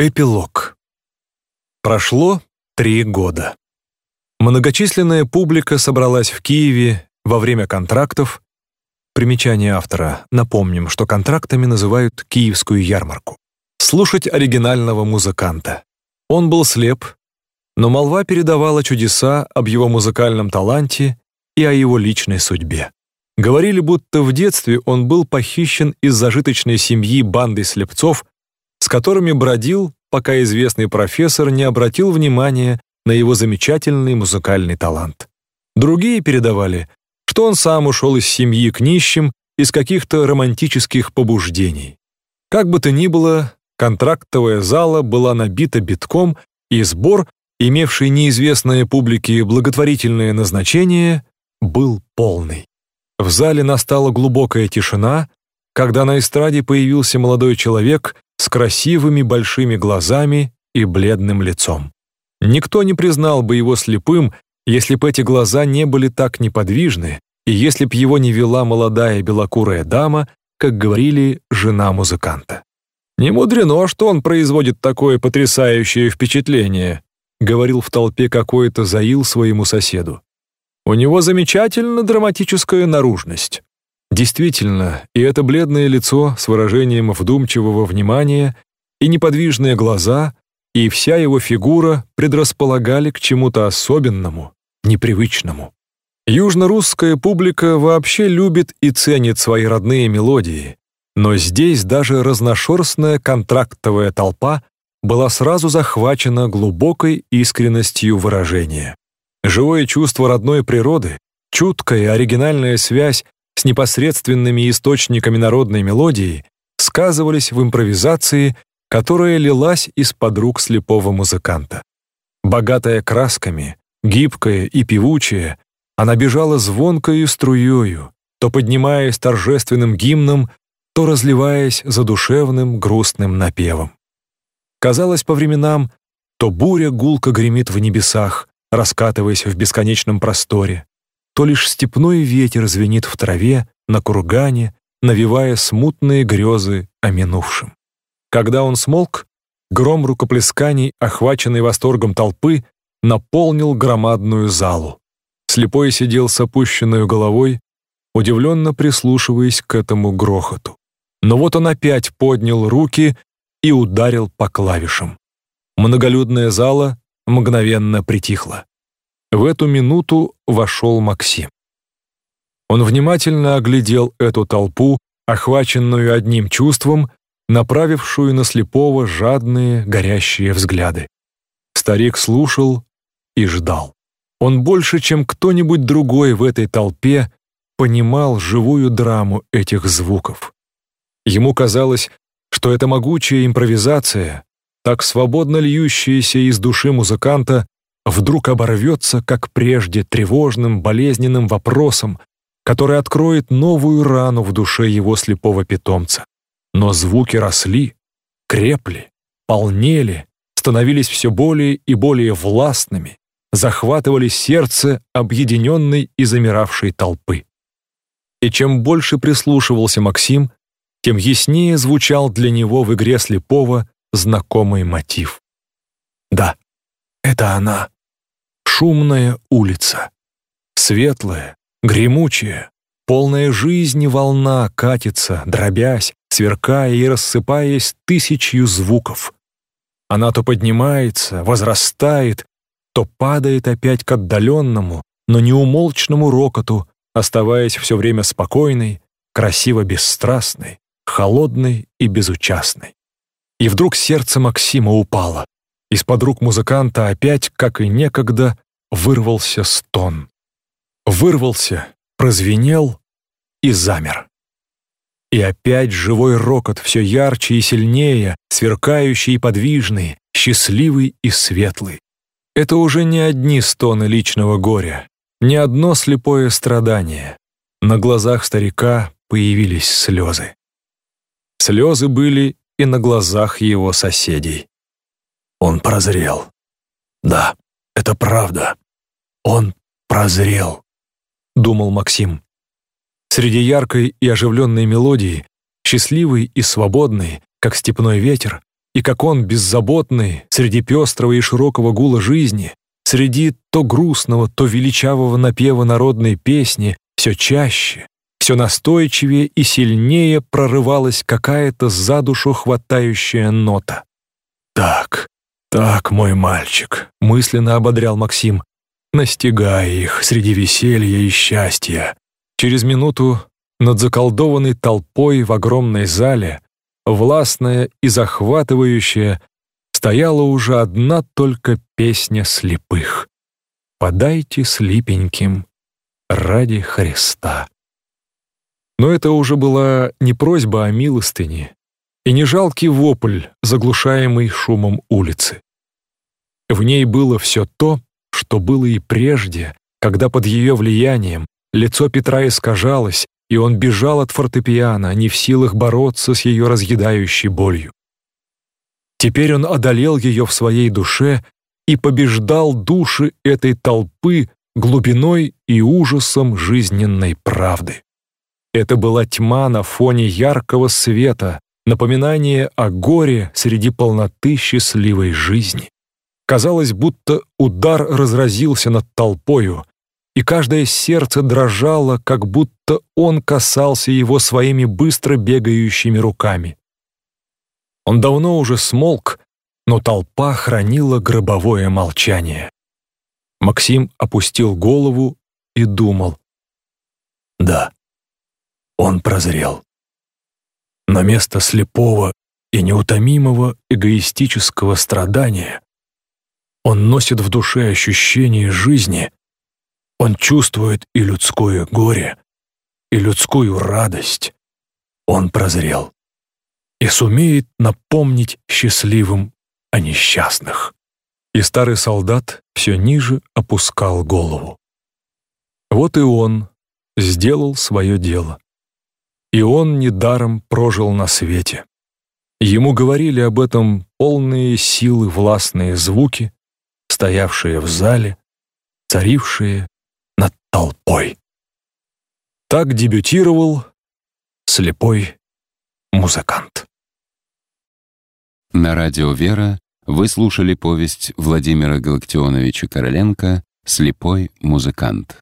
Эпилог. Прошло три года. Многочисленная публика собралась в Киеве во время контрактов. Примечание автора. Напомним, что контрактами называют Киевскую ярмарку. Слушать оригинального музыканта. Он был слеп, но молва передавала чудеса об его музыкальном таланте и о его личной судьбе. Говорили, будто в детстве он был похищен из зажиточной семьи банды слепцов с которыми бродил, пока известный профессор не обратил внимания на его замечательный музыкальный талант. Другие передавали, что он сам ушел из семьи к нищим из каких-то романтических побуждений. Как бы то ни было, контрактовая зала была набита битком, и сбор, имевший неизвестное публике благотворительное назначение, был полный. В зале настала глубокая тишина, когда на эстраде появился молодой человек с красивыми большими глазами и бледным лицом. Никто не признал бы его слепым, если бы эти глаза не были так неподвижны, и если б его не вела молодая белокурая дама, как говорили, жена музыканта. «Не мудрено, что он производит такое потрясающее впечатление», говорил в толпе какой-то Заил своему соседу. «У него замечательно драматическая наружность. Действительно, и это бледное лицо с выражением вдумчивого внимания, и неподвижные глаза, и вся его фигура предрасполагали к чему-то особенному, непривычному. Южно-русская публика вообще любит и ценит свои родные мелодии, но здесь даже разношерстная контрактовая толпа была сразу захвачена глубокой искренностью выражения. Живое чувство родной природы, чуткая оригинальная связь с непосредственными источниками народной мелодии сказывались в импровизации, которая лилась из-под рук слепого музыканта. Богатая красками, гибкая и певучая, она бежала звонкою струёю, то поднимаясь торжественным гимном, то разливаясь задушевным грустным напевом. Казалось по временам, то буря гулко гремит в небесах, раскатываясь в бесконечном просторе, то лишь степной ветер звенит в траве, на кургане, навевая смутные грезы о минувшем. Когда он смолк, гром рукоплесканий, охваченный восторгом толпы, наполнил громадную залу. Слепой сидел с опущенной головой, удивленно прислушиваясь к этому грохоту. Но вот он опять поднял руки и ударил по клавишам. Многолюдная зала мгновенно притихла. В эту минуту вошел Максим. Он внимательно оглядел эту толпу, охваченную одним чувством, направившую на слепого жадные, горящие взгляды. Старик слушал и ждал. Он больше, чем кто-нибудь другой в этой толпе, понимал живую драму этих звуков. Ему казалось, что эта могучая импровизация, так свободно льющаяся из души музыканта, вдруг оборвется, как прежде, тревожным, болезненным вопросом, который откроет новую рану в душе его слепого питомца. Но звуки росли, крепли, полнели, становились все более и более властными, захватывали сердце объединенной и замиравшей толпы. И чем больше прислушивался Максим, тем яснее звучал для него в игре слепого знакомый мотив. Да, это она шумная улица. Светлая, гремучая, полная жизни волна катится, дробясь, сверкая и рассыпаясь тысячью звуков. Она то поднимается, возрастает, то падает опять к отдаленному, но неумолчному рокоту, оставаясь все время спокойной, красиво бесстрастной, холодной и безучастной. И вдруг сердце Максима упало. Из-под рук музыканта опять, как и некогда, вырвался стон. Вырвался, прозвенел и замер. И опять живой рокот, все ярче и сильнее, сверкающий и подвижный, счастливый и светлый. Это уже не одни стоны личного горя, не одно слепое страдание. На глазах старика появились слезы. Слезы были и на глазах его соседей. Он прозрел. Да, это правда. Он прозрел, думал Максим. Среди яркой и оживленной мелодии, счастливый и свободный, как степной ветер, и как он, беззаботный, среди пестрого и широкого гула жизни, среди то грустного, то величавого напева народной песни, все чаще, все настойчивее и сильнее прорывалась какая-то за душу хватающая нота. «Так, так, мой мальчик», — мысленно ободрял Максим, настигая их среди веселья и счастья. Через минуту над заколдованной толпой в огромной зале, властная и захватывающая, стояла уже одна только песня слепых. «Подайте слепеньким ради Христа». Но это уже была не просьба о милостыне и не жалкий вопль, заглушаемый шумом улицы. В ней было все то, что было и прежде, когда под ее влиянием лицо Петра искажалось, и он бежал от фортепиано, не в силах бороться с ее разъедающей болью. Теперь он одолел ее в своей душе и побеждал души этой толпы глубиной и ужасом жизненной правды. Это была тьма на фоне яркого света, напоминание о горе среди полноты счастливой жизни. Казалось, будто удар разразился над толпою, и каждое сердце дрожало, как будто он касался его своими быстро бегающими руками. Он давно уже смолк, но толпа хранила гробовое молчание. Максим опустил голову и думал. Да, он прозрел. На место слепого и неутомимого эгоистического страдания он носит в душе ощущение жизни. Он чувствует и людское горе, и людскую радость. Он прозрел и сумеет напомнить счастливым о несчастных. И старый солдат все ниже опускал голову. Вот и он сделал свое дело. И он недаром прожил на свете. Ему говорили об этом полные силы властные звуки, стоявшие в зале, царившие над толпой. Так дебютировал слепой музыкант. На радио «Вера» вы слушали повесть Владимира Галактионовича Короленко «Слепой музыкант».